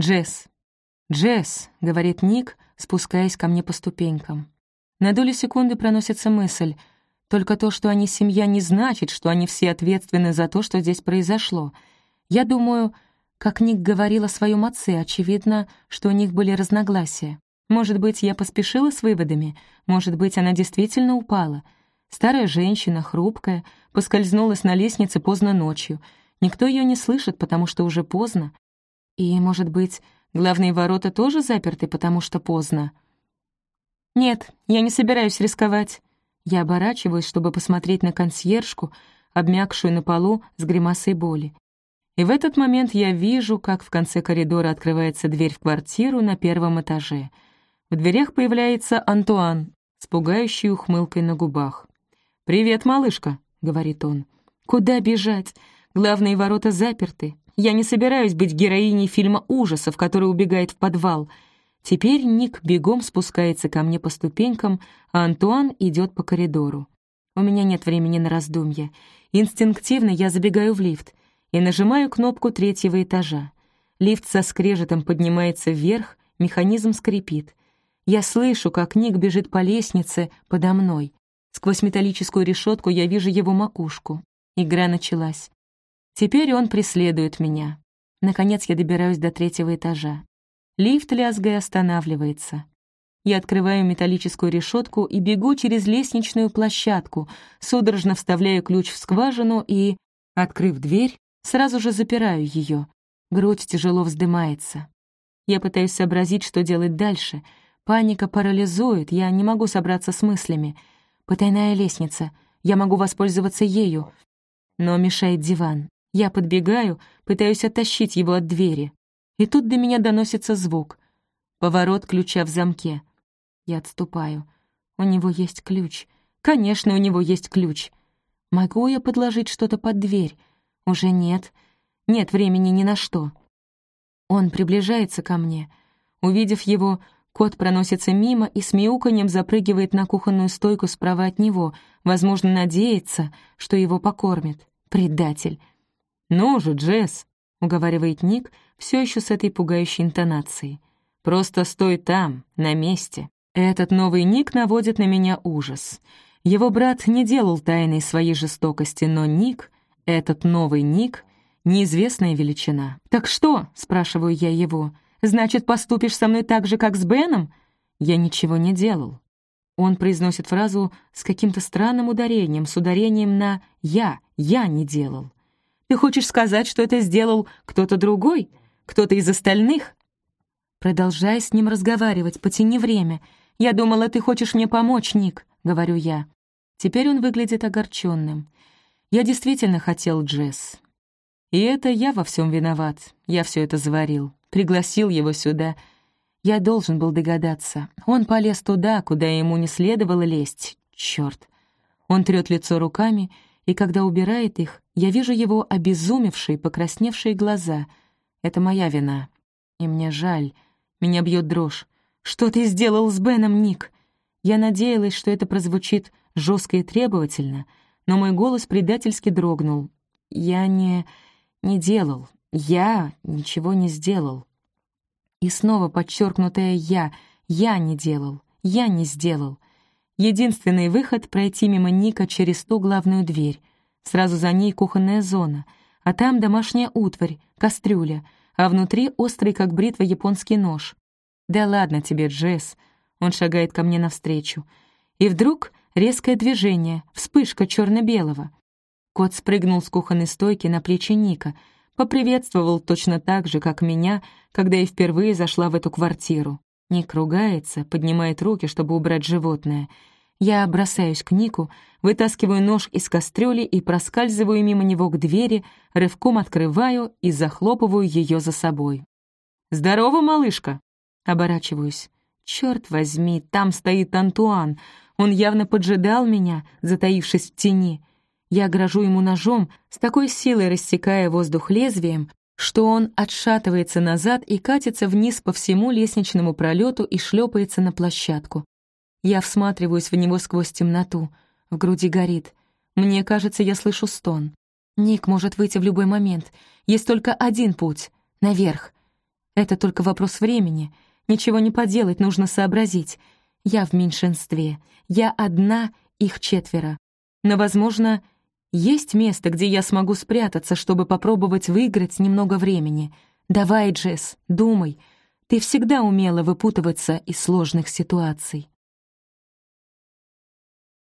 «Джесс, Джесс», — говорит Ник, спускаясь ко мне по ступенькам. На долю секунды проносится мысль. Только то, что они семья, не значит, что они все ответственны за то, что здесь произошло. Я думаю, как Ник говорил о своем отце, очевидно, что у них были разногласия. Может быть, я поспешила с выводами, может быть, она действительно упала. Старая женщина, хрупкая, поскользнулась на лестнице поздно ночью. Никто ее не слышит, потому что уже поздно. И, может быть, главные ворота тоже заперты, потому что поздно. «Нет, я не собираюсь рисковать». Я оборачиваюсь, чтобы посмотреть на консьержку, обмякшую на полу с гримасой боли. И в этот момент я вижу, как в конце коридора открывается дверь в квартиру на первом этаже. В дверях появляется Антуан с пугающей ухмылкой на губах. «Привет, малышка», — говорит он. «Куда бежать? Главные ворота заперты. Я не собираюсь быть героиней фильма ужасов, который убегает в подвал. Теперь Ник бегом спускается ко мне по ступенькам, а Антуан идет по коридору. У меня нет времени на раздумья. Инстинктивно я забегаю в лифт и нажимаю кнопку третьего этажа. Лифт со скрежетом поднимается вверх, механизм скрипит. Я слышу, как Ник бежит по лестнице подо мной. Сквозь металлическую решетку я вижу его макушку. Игра началась. Теперь он преследует меня. Наконец я добираюсь до третьего этажа. Лифт, лязгая, останавливается. Я открываю металлическую решетку и бегу через лестничную площадку, судорожно вставляю ключ в скважину и, открыв дверь, сразу же запираю ее. Грудь тяжело вздымается. Я пытаюсь сообразить, что делать дальше. Паника парализует, я не могу собраться с мыслями. Потайная лестница. Я могу воспользоваться ею. Но мешает диван. Я подбегаю, пытаюсь оттащить его от двери. И тут до меня доносится звук. Поворот ключа в замке. Я отступаю. У него есть ключ. Конечно, у него есть ключ. Могу я подложить что-то под дверь? Уже нет. Нет времени ни на что. Он приближается ко мне. Увидев его, кот проносится мимо и с мяуканьем запрыгивает на кухонную стойку справа от него, возможно, надеется, что его покормит. Предатель. «Ну же, Джесс», — уговаривает Ник, все еще с этой пугающей интонацией. «Просто стой там, на месте». Этот новый Ник наводит на меня ужас. Его брат не делал тайной своей жестокости, но Ник, этот новый Ник, неизвестная величина. «Так что?» — спрашиваю я его. «Значит, поступишь со мной так же, как с Беном?» «Я ничего не делал». Он произносит фразу с каким-то странным ударением, с ударением на «я», «я не делал». «Ты хочешь сказать, что это сделал кто-то другой?» Кто-то из остальных?» «Продолжай с ним разговаривать, потяни время. Я думала, ты хочешь мне помочь, Ник», — говорю я. Теперь он выглядит огорченным. Я действительно хотел Джесс. И это я во всем виноват. Я все это заварил. Пригласил его сюда. Я должен был догадаться. Он полез туда, куда ему не следовало лезть. Черт! Он трет лицо руками, и когда убирает их, я вижу его обезумевшие, покрасневшие глаза — это моя вина. И мне жаль. Меня бьет дрожь. Что ты сделал с Беном, Ник? Я надеялась, что это прозвучит жестко и требовательно, но мой голос предательски дрогнул. Я не... не делал. Я ничего не сделал. И снова подчеркнутое «я». Я не делал. Я не сделал. Единственный выход — пройти мимо Ника через ту главную дверь. Сразу за ней кухонная зона — а там домашняя утварь, кастрюля, а внутри острый, как бритва, японский нож. «Да ладно тебе, Джесс!» Он шагает ко мне навстречу. И вдруг резкое движение, вспышка черно белого Кот спрыгнул с кухонной стойки на плечи Ника, поприветствовал точно так же, как меня, когда я впервые зашла в эту квартиру. Ник ругается, поднимает руки, чтобы убрать животное — я бросаюсь к Нику, вытаскиваю нож из кастрюли и проскальзываю мимо него к двери, рывком открываю и захлопываю ее за собой. «Здорово, малышка!» Оборачиваюсь. Черт возьми, там стоит Антуан. Он явно поджидал меня, затаившись в тени. Я грожу ему ножом, с такой силой рассекая воздух лезвием, что он отшатывается назад и катится вниз по всему лестничному пролету и шлепается на площадку. Я всматриваюсь в него сквозь темноту. В груди горит. Мне кажется, я слышу стон. Ник может выйти в любой момент. Есть только один путь — наверх. Это только вопрос времени. Ничего не поделать, нужно сообразить. Я в меньшинстве. Я одна, их четверо. Но, возможно, есть место, где я смогу спрятаться, чтобы попробовать выиграть немного времени. Давай, Джесс, думай. Ты всегда умела выпутываться из сложных ситуаций.